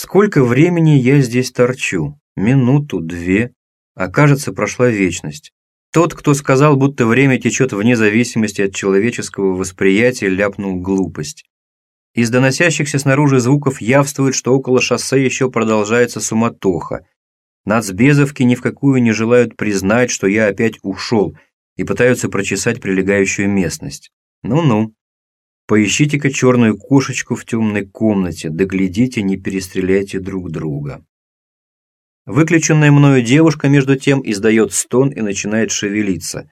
Сколько времени я здесь торчу? Минуту, две. А кажется, прошла вечность. Тот, кто сказал, будто время течет вне зависимости от человеческого восприятия, ляпнул глупость. Из доносящихся снаружи звуков явствует, что около шоссе еще продолжается суматоха. Нацбезовки ни в какую не желают признать, что я опять ушел, и пытаются прочесать прилегающую местность. Ну-ну. Поищите-ка черную кошечку в темной комнате, доглядите, не перестреляйте друг друга. Выключенная мною девушка, между тем, издает стон и начинает шевелиться.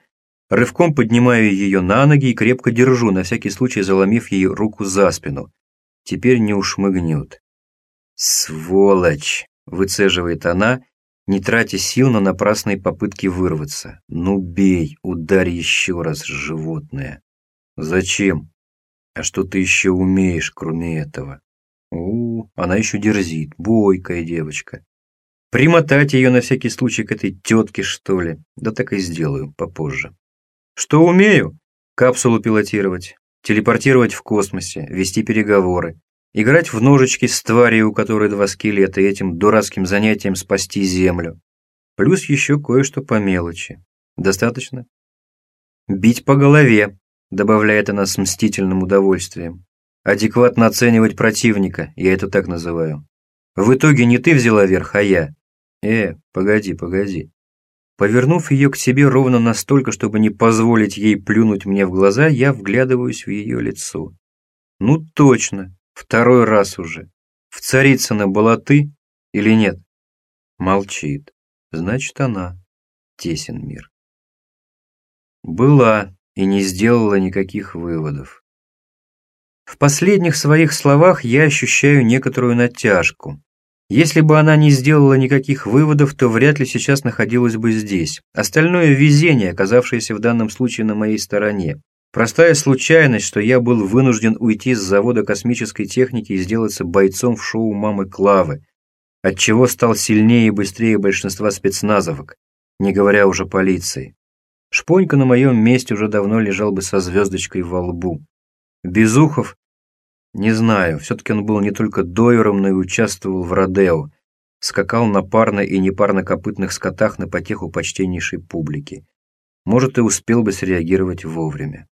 Рывком поднимаю ее на ноги и крепко держу, на всякий случай заломив ей руку за спину. Теперь не ушмыгнет. «Сволочь!» – выцеживает она, не тратя сил на напрасные попытки вырваться. «Ну бей, ударь еще раз, животное!» «Зачем? А что ты еще умеешь, кроме этого?» «У, она еще дерзит, бойкая девочка. Примотать ее на всякий случай к этой тетке, что ли? Да так и сделаю, попозже. Что умею? Капсулу пилотировать, телепортировать в космосе, вести переговоры, играть в ножички с тварью, у которой два скелета, и этим дурацким занятием спасти Землю. Плюс еще кое-что по мелочи. Достаточно? Бить по голове, добавляет она с мстительным удовольствием. Адекватно оценивать противника, я это так называю. В итоге не ты взяла верх, а я. Э, погоди, погоди. Повернув ее к себе ровно настолько, чтобы не позволить ей плюнуть мне в глаза, я вглядываюсь в ее лицо. Ну точно, второй раз уже. В Царицына была ты или нет? Молчит. Значит, она. Тесен мир. Была и не сделала никаких выводов. В последних своих словах я ощущаю некоторую натяжку. Если бы она не сделала никаких выводов, то вряд ли сейчас находилась бы здесь. Остальное везение, оказавшееся в данном случае на моей стороне. Простая случайность, что я был вынужден уйти с завода космической техники и сделаться бойцом в шоу «Мамы Клавы», отчего стал сильнее и быстрее большинства спецназовок, не говоря уже полиции. Шпонька на моем месте уже давно лежал бы со звездочкой во лбу. Безухов не знаю, все-таки он был не только дойером, но и участвовал в Родео. Скакал на парно- и непарнокопытных скотах на потеху почтеннейшей публики. Может, и успел бы среагировать вовремя.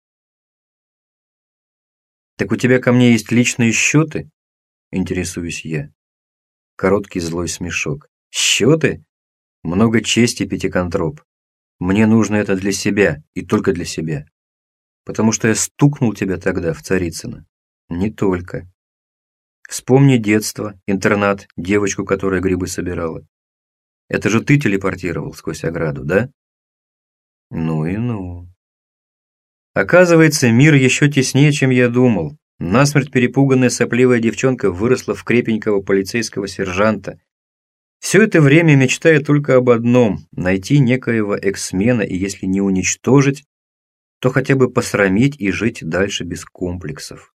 «Так у тебя ко мне есть личные счеты?» Интересуюсь я. Короткий злой смешок. «Счеты? Много чести, Пятиконтроп. Мне нужно это для себя, и только для себя. Потому что я стукнул тебя тогда в Царицыно. Не только. Вспомни детство, интернат, девочку, которая грибы собирала. Это же ты телепортировал сквозь ограду, да? Ну и ну. Оказывается, мир еще теснее, чем я думал. Насмерть перепуганная сопливая девчонка выросла в крепенького полицейского сержанта. Все это время мечтая только об одном – найти некоего эксмена и если не уничтожить, то хотя бы посрамить и жить дальше без комплексов.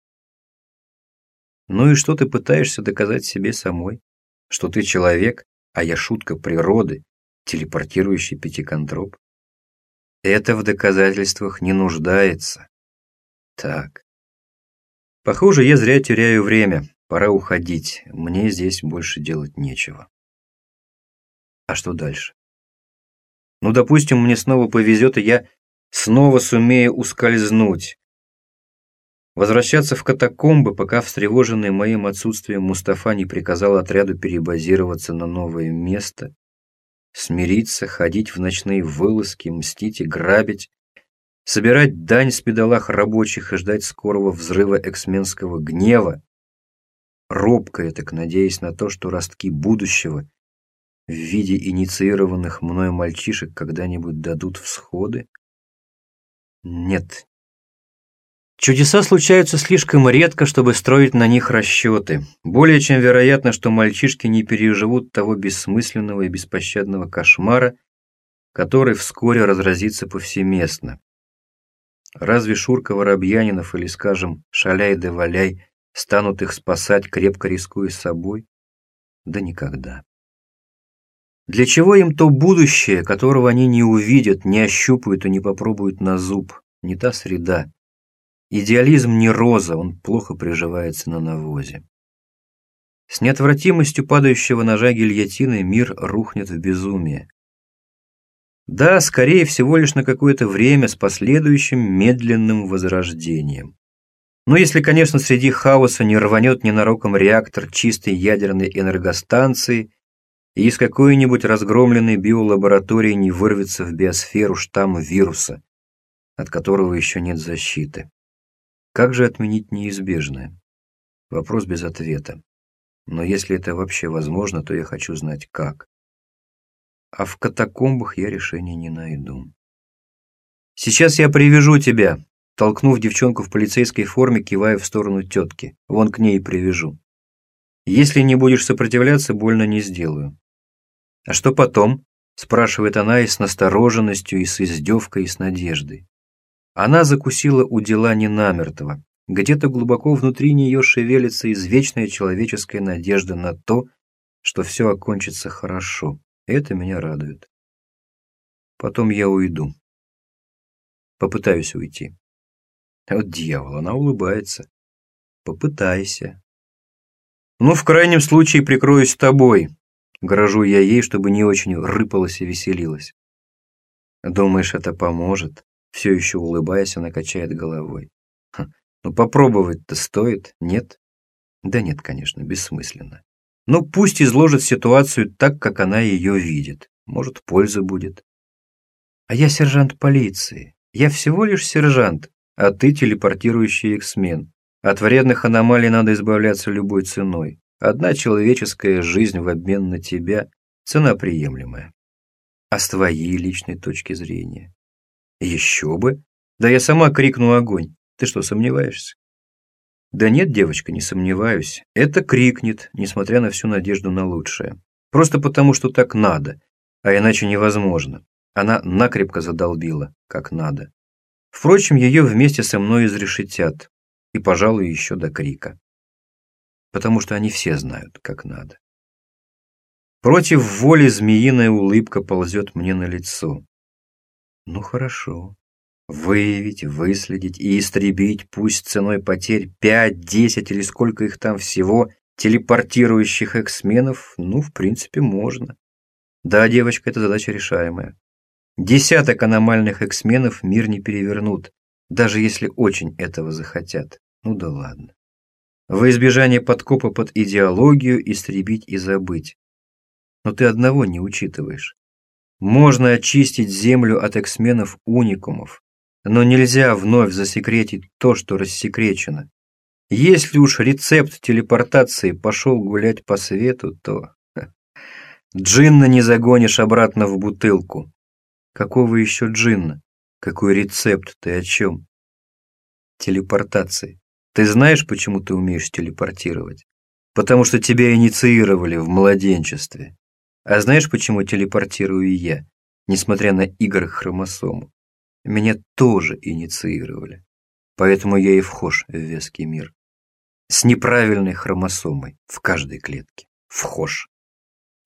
Ну и что ты пытаешься доказать себе самой? Что ты человек, а я шутка природы, телепортирующий пятиконтроп? Это в доказательствах не нуждается. Так. Похоже, я зря теряю время. Пора уходить. Мне здесь больше делать нечего. А что дальше? Ну, допустим, мне снова повезет, и я снова сумею ускользнуть. Возвращаться в катакомбы, пока встревоженный моим отсутствием Мустафа не приказал отряду перебазироваться на новое место, смириться, ходить в ночные вылазки, мстить и грабить, собирать дань с педалах рабочих и ждать скорого взрыва эксменского гнева, робко так надеясь на то, что ростки будущего в виде инициированных мной мальчишек когда-нибудь дадут всходы? Нет, Чудеса случаются слишком редко, чтобы строить на них расчеты. Более чем вероятно, что мальчишки не переживут того бессмысленного и беспощадного кошмара, который вскоре разразится повсеместно. Разве Шурка Воробьянинов или, скажем, Шаляй да Валяй станут их спасать, крепко рискуя собой? Да никогда. Для чего им то будущее, которого они не увидят, не ощупают и не попробуют на зуб? Не та среда. Идеализм не роза, он плохо приживается на навозе. С неотвратимостью падающего ножа гильотины мир рухнет в безумие. Да, скорее всего лишь на какое-то время с последующим медленным возрождением. Но если, конечно, среди хаоса не рванет ненароком реактор чистой ядерной энергостанции и из какой-нибудь разгромленной биолаборатории не вырвется в биосферу штамм вируса, от которого еще нет защиты. Как же отменить неизбежное? Вопрос без ответа. Но если это вообще возможно, то я хочу знать как. А в катакомбах я решения не найду. «Сейчас я привяжу тебя», толкнув девчонку в полицейской форме, кивая в сторону тетки. «Вон к ней привяжу. Если не будешь сопротивляться, больно не сделаю». «А что потом?» спрашивает она и с настороженностью, и с издевкой, и с надеждой. Она закусила у дела не намертво. Где-то глубоко внутри нее шевелится извечная человеческая надежда на то, что все окончится хорошо. Это меня радует. Потом я уйду. Попытаюсь уйти. Вот дьявол, она улыбается. Попытайся. Ну, в крайнем случае, прикроюсь тобой. Грожу я ей, чтобы не очень рыпалась и веселилась. Думаешь, это поможет? Все еще улыбаясь, она качает головой. Ха, ну попробовать-то стоит, нет? Да нет, конечно, бессмысленно. Но ну, пусть изложит ситуацию так, как она ее видит. Может, польза будет. А я сержант полиции. Я всего лишь сержант, а ты телепортирующий эксмен. От вредных аномалий надо избавляться любой ценой. Одна человеческая жизнь в обмен на тебя – цена приемлемая. А с твоей личной точки зрения? Еще бы. Да я сама крикну огонь. Ты что, сомневаешься? Да нет, девочка, не сомневаюсь. Это крикнет, несмотря на всю надежду на лучшее. Просто потому, что так надо, а иначе невозможно. Она накрепко задолбила, как надо. Впрочем, ее вместе со мной изрешетят. И, пожалуй, еще до крика. Потому что они все знают, как надо. Против воли змеиная улыбка ползет мне на лицо. Ну хорошо. Выявить, выследить и истребить, пусть ценой потерь пять, десять или сколько их там всего, телепортирующих эксменов, ну, в принципе, можно. Да, девочка, это задача решаемая. Десяток аномальных эксменов мир не перевернут, даже если очень этого захотят. Ну да ладно. Во избежание подкопа под идеологию истребить и забыть. Но ты одного не учитываешь. Можно очистить Землю от эксменов-уникумов, но нельзя вновь засекретить то, что рассекречено. Если уж рецепт телепортации пошел гулять по свету, то... Джинна не загонишь обратно в бутылку. Какого еще джинна? Какой рецепт? Ты о чем? Телепортации. Ты знаешь, почему ты умеешь телепортировать? Потому что тебя инициировали в младенчестве. А знаешь, почему телепортирую я, несмотря на игры хромосому? Меня тоже инициировали. Поэтому я и вхож в веский мир. С неправильной хромосомой в каждой клетке. Вхож.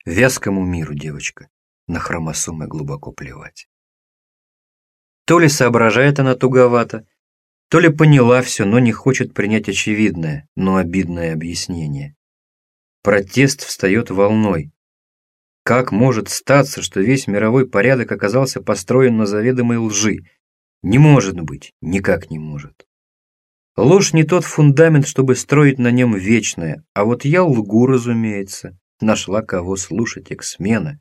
Вязкому миру, девочка, на хромосомы глубоко плевать. То ли соображает она туговато, то ли поняла все, но не хочет принять очевидное, но обидное объяснение. Протест встает волной, как может статься, что весь мировой порядок оказался построен на заведомой лжи? Не может быть, никак не может. Ложь не тот фундамент, чтобы строить на нем вечное, а вот я лгу, разумеется, нашла кого слушать эксмена.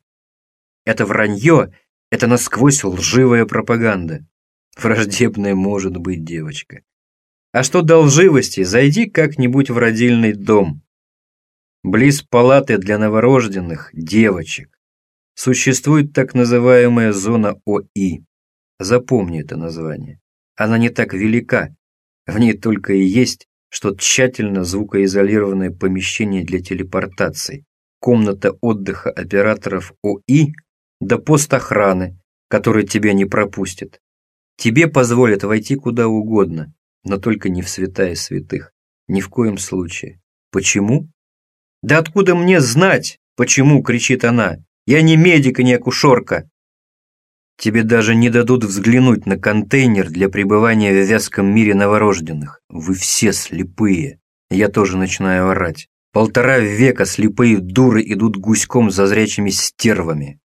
Это вранье, это насквозь лживая пропаганда. Враждебная может быть девочка. А что до лживости, зайди как-нибудь в родильный дом, Близ палаты для новорожденных девочек существует так называемая зона ОИ. Запомни это название. Она не так велика. В ней только и есть, что тщательно звукоизолированное помещение для телепортации, комната отдыха операторов ОИ да пост охраны, который тебя не пропустит. Тебе позволят войти куда угодно, но только не в святая святых. Ни в коем случае. Почему? «Да откуда мне знать, почему?» – кричит она. «Я не медик и не акушерка». Тебе даже не дадут взглянуть на контейнер для пребывания в вязком мире новорожденных. Вы все слепые. Я тоже начинаю орать. Полтора века слепые дуры идут гуськом за зрячими стервами.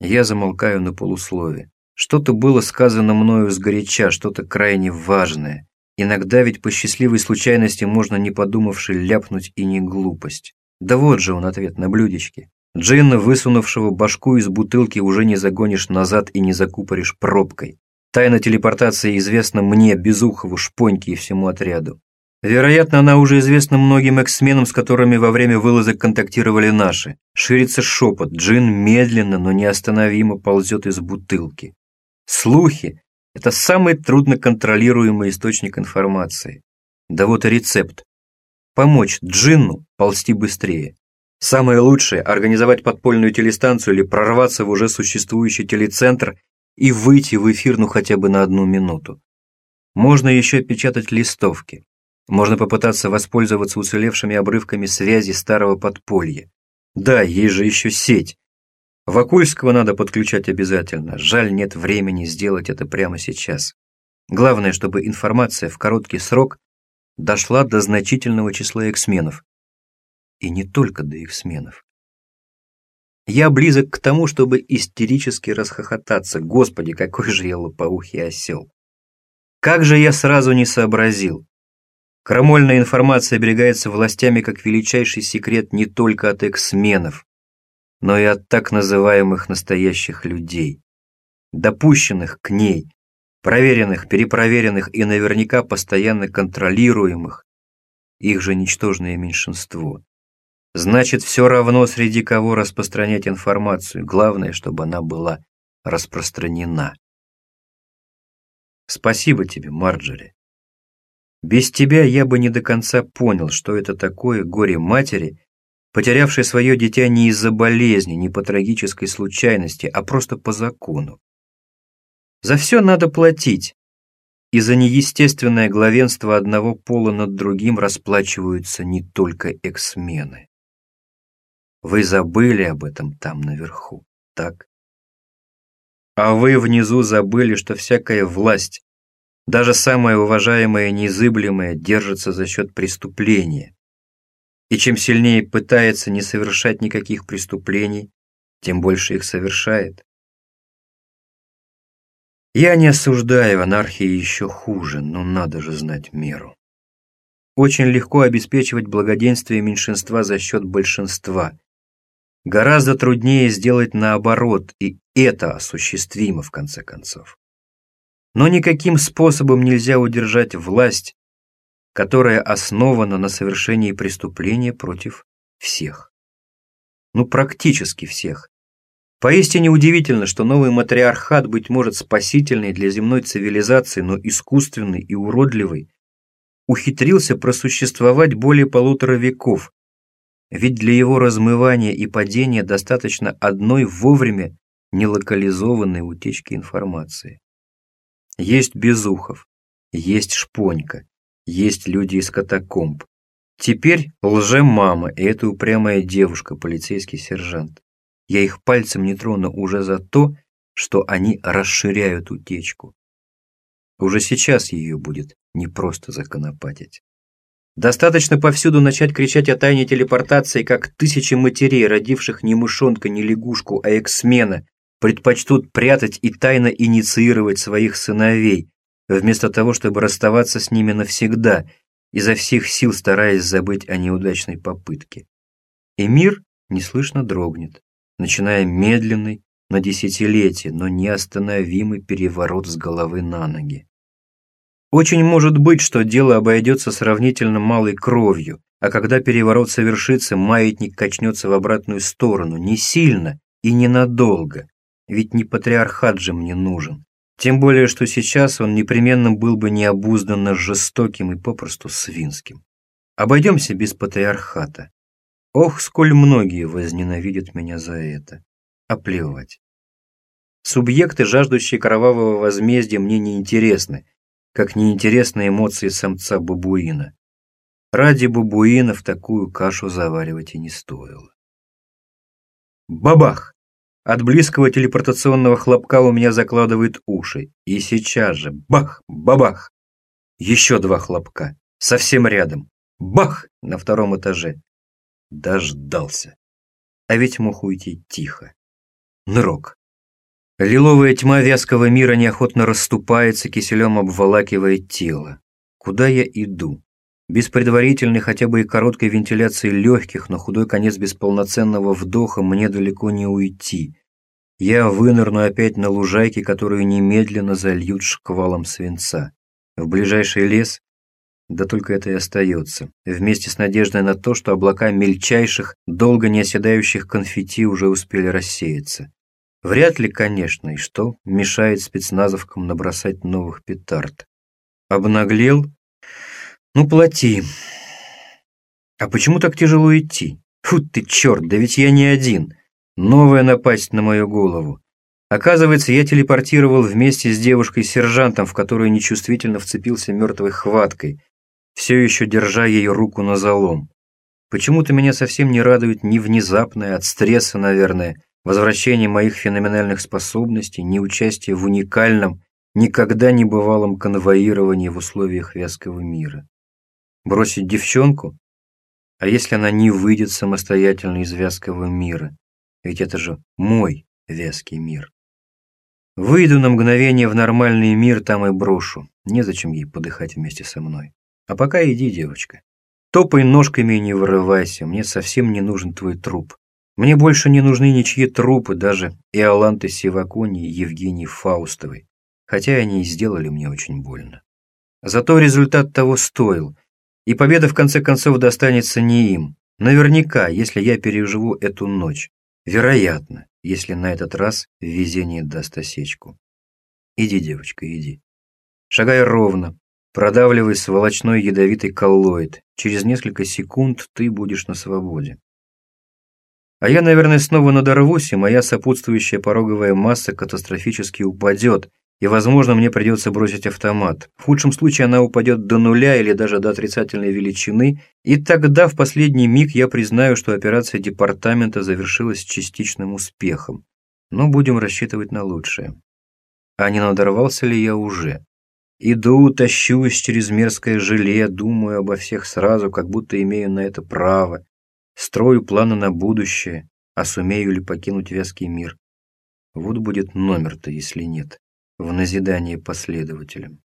Я замолкаю на полуслове. Что-то было сказано мною сгоряча, что-то крайне важное. Иногда ведь по счастливой случайности можно, не подумавши, ляпнуть и не глупость. Да вот же он ответ на блюдечке. Джинна, высунувшего башку из бутылки, уже не загонишь назад и не закупоришь пробкой. Тайна телепортации известна мне, Безухову, Шпоньке и всему отряду. Вероятно, она уже известна многим эксменам, с которыми во время вылазок контактировали наши. Ширится шепот, джин медленно, но неостановимо ползет из бутылки. Слухи – это самый трудно контролируемый источник информации. Да вот и рецепт. Помочь джинну ползти быстрее. Самое лучшее – организовать подпольную телестанцию или прорваться в уже существующий телецентр и выйти в эфир ну хотя бы на одну минуту. Можно еще печатать листовки. Можно попытаться воспользоваться уцелевшими обрывками связи старого подполья. Да, есть же еще сеть. Вакульского надо подключать обязательно. Жаль, нет времени сделать это прямо сейчас. Главное, чтобы информация в короткий срок дошла до значительного числа эксменов. И не только до эксменов. Я близок к тому, чтобы истерически расхохотаться. Господи, какой же я лопоухий осел. Как же я сразу не сообразил. Крамольная информация оберегается властями как величайший секрет не только от эксменов, но и от так называемых настоящих людей, допущенных к ней, проверенных, перепроверенных и наверняка постоянно контролируемых, их же ничтожное меньшинство. Значит, все равно среди кого распространять информацию, главное, чтобы она была распространена. Спасибо тебе, Марджори. Без тебя я бы не до конца понял, что это такое горе матери, потерявшей свое дитя не из-за болезни, не по трагической случайности, а просто по закону. За все надо платить, и за неестественное главенство одного пола над другим расплачиваются не только эксмены. Вы забыли об этом там наверху, так? А вы внизу забыли, что всякая власть, даже самое уважаемое незыблемое держится за счет преступления. И чем сильнее пытается не совершать никаких преступлений, тем больше их совершает. Я не осуждаю, анархии еще хуже, но надо же знать меру. Очень легко обеспечивать благоденствие меньшинства за счет большинства. Гораздо труднее сделать наоборот, и это осуществимо в конце концов. Но никаким способом нельзя удержать власть, которая основана на совершении преступления против всех. Ну, практически всех. Поистине удивительно, что новый матриархат, быть может спасительный для земной цивилизации, но искусственный и уродливый, ухитрился просуществовать более полутора веков, ведь для его размывания и падения достаточно одной вовремя нелокализованной утечки информации. Есть Безухов, есть Шпонька, есть люди из катакомб. Теперь лже-мама и эта упрямая девушка, полицейский сержант. Я их пальцем не трону уже за то, что они расширяют утечку. Уже сейчас ее будет непросто законопатить. Достаточно повсюду начать кричать о тайне телепортации, как тысячи матерей, родивших не мышонка, не лягушку, а эксмена, предпочтут прятать и тайно инициировать своих сыновей, вместо того, чтобы расставаться с ними навсегда, изо всех сил стараясь забыть о неудачной попытке. И мир неслышно дрогнет, начиная медленный, на десятилетие, но неостановимый переворот с головы на ноги. Очень может быть, что дело обойдется сравнительно малой кровью, а когда переворот совершится, маятник качнется в обратную сторону, не сильно и ненадолго, ведь не патриархат же мне нужен. Тем более, что сейчас он непременно был бы необузданно жестоким и попросту свинским. Обойдемся без патриархата. Ох, сколь многие возненавидят меня за это. А. Субъекты, жаждущие кровавого возмездия, мне не интересны, как неинтересны эмоции самца бабуина. Ради бабуина в такую кашу заваривать и не стоило. Бабах! От близкого телепортационного хлопка у меня закладывает уши. И сейчас же бах, бабах. Еще два хлопка. Совсем рядом. Бах! На втором этаже. Дождался. А ведь мог уйти тихо. Нырок. Лиловая тьма вязкого мира неохотно расступается, киселем обволакивая тело. Куда я иду? Без предварительной хотя бы и короткой вентиляции легких, но худой конец без полноценного вдоха мне далеко не уйти. Я вынырну опять на лужайке, которую немедленно зальют шквалом свинца. В ближайший лес, да только это и остается, вместе с надеждой на то, что облака мельчайших, долго не оседающих конфетти уже успели рассеяться. Вряд ли, конечно, и что мешает спецназовкам набросать новых петард. Обнаглел ну, плати. А почему так тяжело идти? Фу ты, черт, да ведь я не один. Новая напасть на мою голову. Оказывается, я телепортировал вместе с девушкой-сержантом, в которую нечувствительно вцепился мертвой хваткой, все еще держа ее руку на залом. Почему-то меня совсем не радует ни внезапное, от стресса, наверное, возвращение моих феноменальных способностей, ни участие в уникальном, никогда не бывалом конвоировании в условиях вязкого мира. Бросить девчонку? А если она не выйдет самостоятельно из вязкого мира? Ведь это же мой вязкий мир. Выйду на мгновение в нормальный мир, там и брошу. Незачем ей подыхать вместе со мной. А пока иди, девочка. Топай ножками и не вырывайся, мне совсем не нужен твой труп. Мне больше не нужны ничьи трупы, даже Иоланты Сивакони и Евгении Фаустовой, хотя они и сделали мне очень больно. Зато результат того стоил, и победа в конце концов достанется не им. Наверняка, если я переживу эту ночь. Вероятно, если на этот раз везение даст осечку. Иди, девочка, иди. Шагай ровно, продавливай сволочной ядовитый коллоид. Через несколько секунд ты будешь на свободе. А я, наверное, снова надорвусь, и моя сопутствующая пороговая масса катастрофически упадет, и, возможно, мне придется бросить автомат. В худшем случае она упадет до нуля или даже до отрицательной величины, и тогда в последний миг я признаю, что операция департамента завершилась частичным успехом. Но будем рассчитывать на лучшее. А не надорвался ли я уже? Иду, тащусь через мерзкое желе, думаю обо всех сразу, как будто имею на это право. Строю планы на будущее, а сумею ли покинуть вязкий мир. Вот будет номер-то, если нет в назидание последователям.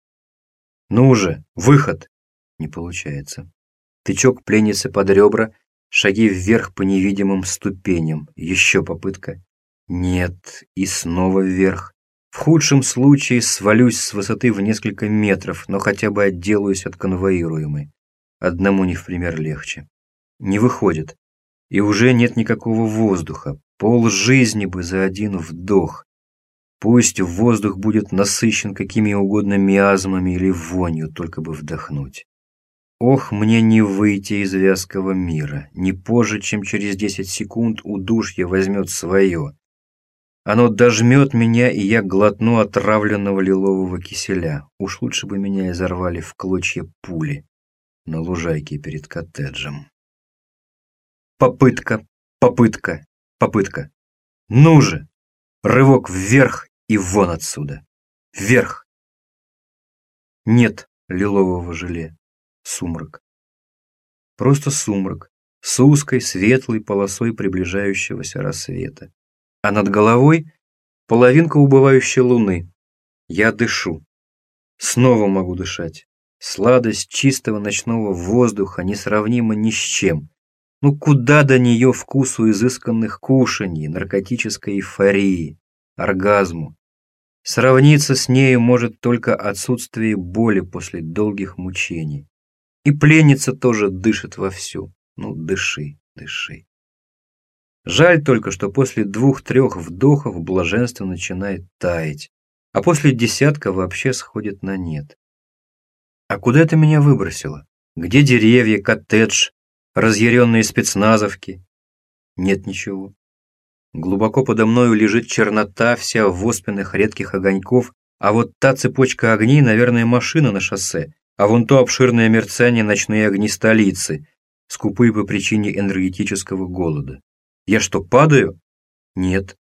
«Ну же, выход!» Не получается. Тычок пленницы под ребра, шаги вверх по невидимым ступеням. Еще попытка. Нет, и снова вверх. В худшем случае свалюсь с высоты в несколько метров, но хотя бы отделаюсь от конвоируемой. Одному не в пример легче. Не выходит. И уже нет никакого воздуха. Пол жизни бы за один вдох. Пусть воздух будет насыщен какими угодно миазмами или вонью, только бы вдохнуть. Ох, мне не выйти из вязкого мира. Не позже, чем через 10 секунд удушье возьмет свое. Оно дожмет меня, и я глотну отравленного лилового киселя. Уж лучше бы меня изорвали в клочья пули на лужайке перед коттеджем. Попытка, попытка, попытка. Ну же! Рывок вверх и вон отсюда. Вверх. Нет лилового желе. Сумрак. Просто сумрак с узкой светлой полосой приближающегося рассвета. А над головой половинка убывающей луны. Я дышу. Снова могу дышать. Сладость чистого ночного воздуха несравнима ни с чем. Ну куда до нее вкусу изысканных кушаний, наркотической эйфории, оргазму? Сравниться с нею может только отсутствие боли после долгих мучений. И пленница тоже дышит вовсю. Ну, дыши, дыши. Жаль только, что после двух-трех вдохов блаженство начинает таять, а после десятка вообще сходит на нет. А куда это меня выбросило? Где деревья, коттедж, разъяренные спецназовки. Нет ничего. Глубоко подо мною лежит чернота, вся в оспенных редких огоньков, а вот та цепочка огней, наверное, машина на шоссе, а вон то обширное мерцание ночные огни столицы, скупые по причине энергетического голода. Я что, падаю? Нет.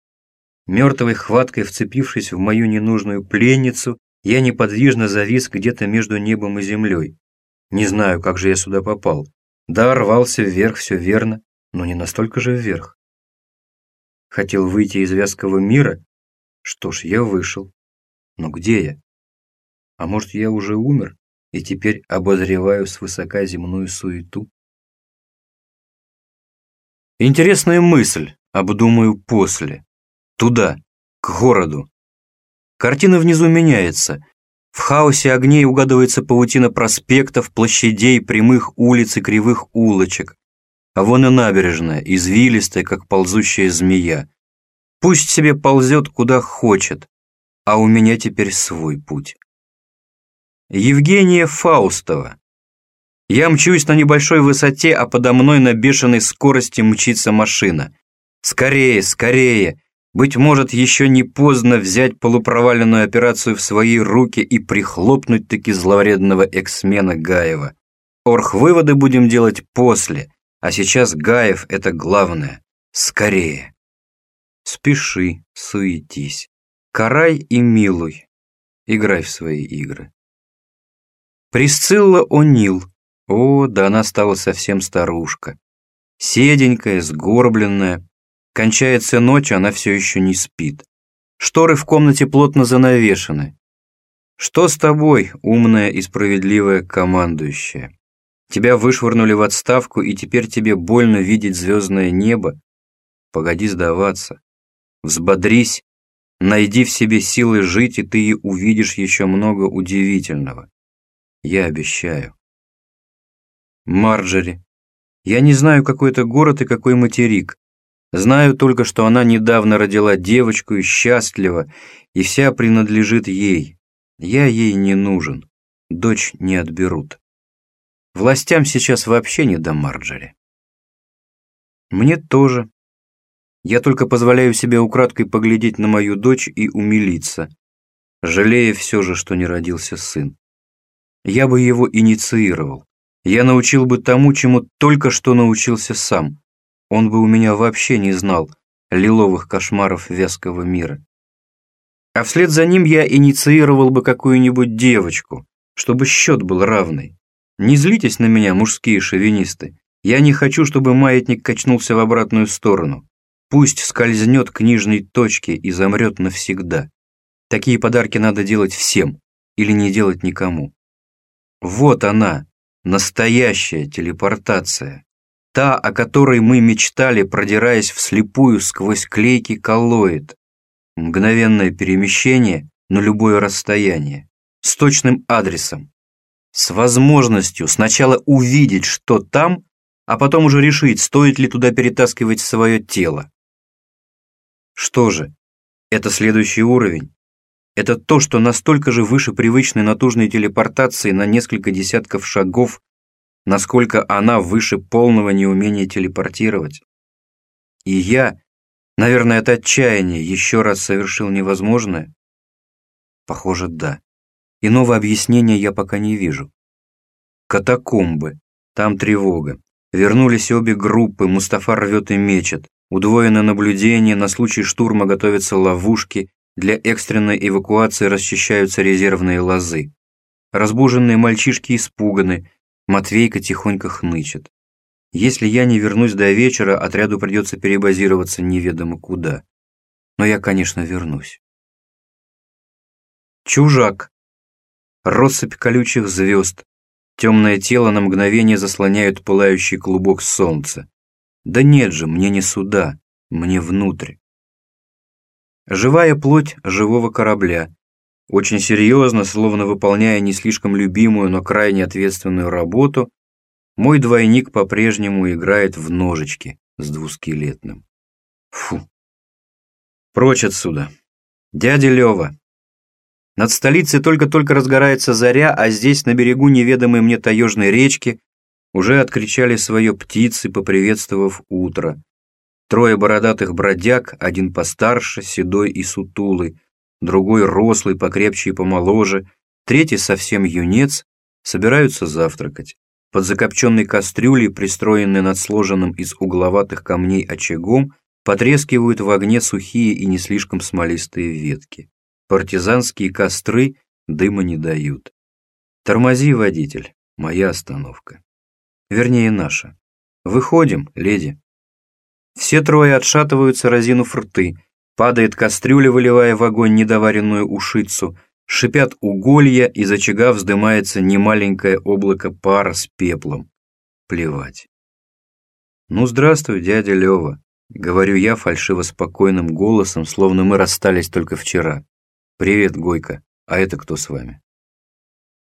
Мертвой хваткой вцепившись в мою ненужную пленницу, я неподвижно завис где-то между небом и землей. Не знаю, как же я сюда попал. Да, рвался вверх, все верно. но не настолько же вверх. Хотел выйти из вязкого мира? Что ж, я вышел. Но где я? А может, я уже умер и теперь обозреваю свысока земную суету? Интересная мысль, обдумаю после. Туда, к городу. Картина внизу меняется. В хаосе огней угадывается паутина проспектов, площадей, прямых улиц и кривых улочек. А вон и набережная, извилистая, как ползущая змея. Пусть себе ползет куда хочет, а у меня теперь свой путь. Евгения Фаустова. Я мчусь на небольшой высоте, а подо мной на бешеной скорости мчится машина. Скорее, скорее! Быть может, еще не поздно взять полупроваленную операцию в свои руки и прихлопнуть таки зловредного эксмена Гаева. Орх-выводы будем делать после, а сейчас Гаев – это главное. Скорее. Спеши, суетись. Карай и милуй. Играй в свои игры. Присцилла О'Нил. О, да она стала совсем старушка. Седенькая, сгорбленная, Кончается ночь, она все еще не спит. Шторы в комнате плотно занавешены. Что с тобой, умная и справедливая командующая? Тебя вышвырнули в отставку, и теперь тебе больно видеть звездное небо? Погоди сдаваться. Взбодрись, найди в себе силы жить, и ты увидишь еще много удивительного. Я обещаю. Марджери. Я не знаю, какой это город и какой материк. Знаю только, что она недавно родила девочку и счастлива, и вся принадлежит ей. Я ей не нужен. Дочь не отберут. Властям сейчас вообще не до Марджери. Мне тоже. Я только позволяю себе украдкой поглядеть на мою дочь и умилиться, жалея все же, что не родился сын. Я бы его инициировал. Я научил бы тому, чему только что научился сам он бы у меня вообще не знал лиловых кошмаров вязкого мира. А вслед за ним я инициировал бы какую-нибудь девочку, чтобы счет был равный. Не злитесь на меня, мужские шовинисты. Я не хочу, чтобы маятник качнулся в обратную сторону. Пусть скользнет к нижней точке и замрет навсегда. Такие подарки надо делать всем или не делать никому. Вот она, настоящая телепортация. Та, о которой мы мечтали, продираясь вслепую сквозь клейкий коллоид. Мгновенное перемещение на любое расстояние. С точным адресом. С возможностью сначала увидеть, что там, а потом уже решить, стоит ли туда перетаскивать свое тело. Что же, это следующий уровень. Это то, что настолько же выше привычной натужной телепортации на несколько десятков шагов насколько она выше полного неумения телепортировать. И я, наверное, от отчаяния еще раз совершил невозможное? Похоже, да. Иного объяснения я пока не вижу. Катакомбы. Там тревога. Вернулись обе группы, Мустафа рвет и мечет. Удвоенное наблюдение, на случай штурма готовятся ловушки, для экстренной эвакуации расчищаются резервные лозы. Разбуженные мальчишки испуганы, Матвейка тихонько хнычет. Если я не вернусь до вечера, отряду придется перебазироваться неведомо куда. Но я, конечно, вернусь. Чужак. Россыпь колючих звезд. Темное тело на мгновение заслоняют пылающий клубок солнца. Да нет же, мне не сюда, мне внутрь. Живая плоть живого корабля, очень серьезно, словно выполняя не слишком любимую, но крайне ответственную работу, мой двойник по-прежнему играет в ножички с двускелетным. Фу. Прочь отсюда. Дядя Лева. Над столицей только-только разгорается заря, а здесь, на берегу неведомой мне таежной речки, уже откричали свое птицы, поприветствовав утро. Трое бородатых бродяг, один постарше, седой и сутулый, другой рослый, покрепче и помоложе, третий совсем юнец, собираются завтракать. Под закопченной кастрюлей, пристроенной над сложенным из угловатых камней очагом, потрескивают в огне сухие и не слишком смолистые ветки. Партизанские костры дыма не дают. Тормози, водитель, моя остановка. Вернее, наша. Выходим, леди. Все трое отшатываются, разинув рты. Падает кастрюля, выливая в огонь недоваренную ушицу. Шипят уголья, из очага вздымается немаленькое облако пара с пеплом. Плевать. «Ну, здравствуй, дядя Лёва», — говорю я фальшиво спокойным голосом, словно мы расстались только вчера. «Привет, Гойка. А это кто с вами?»